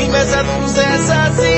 Inveja não é assim.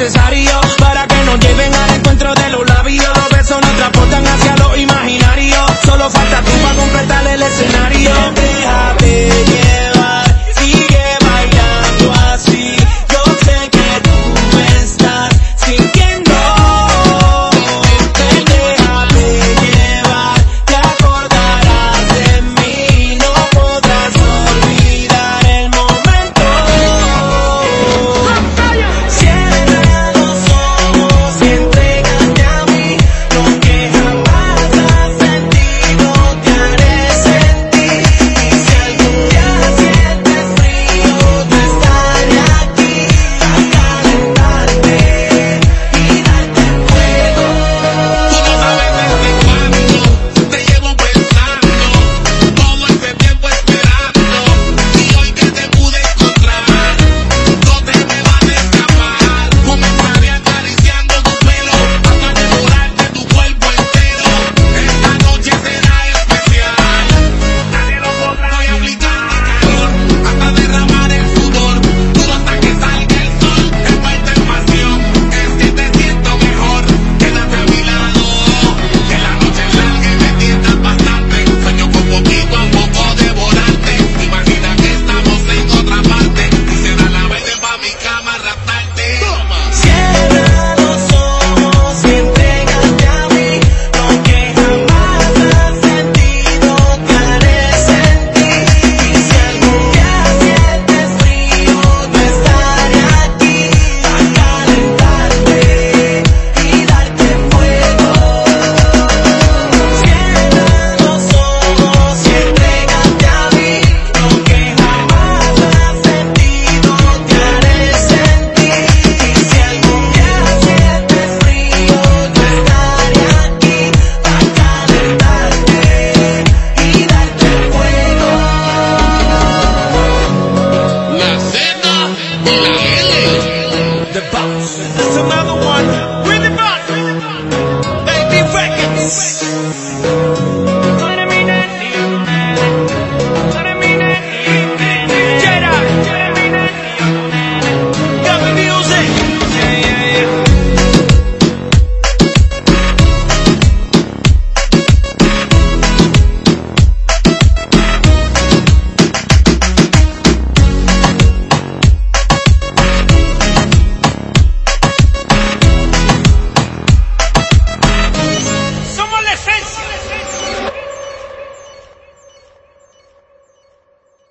necesario para que nos lleven al encuentro de los labios. Los besos nos transportan hacia lo imaginario. Solo falta tú para completar el escenario. Thank you.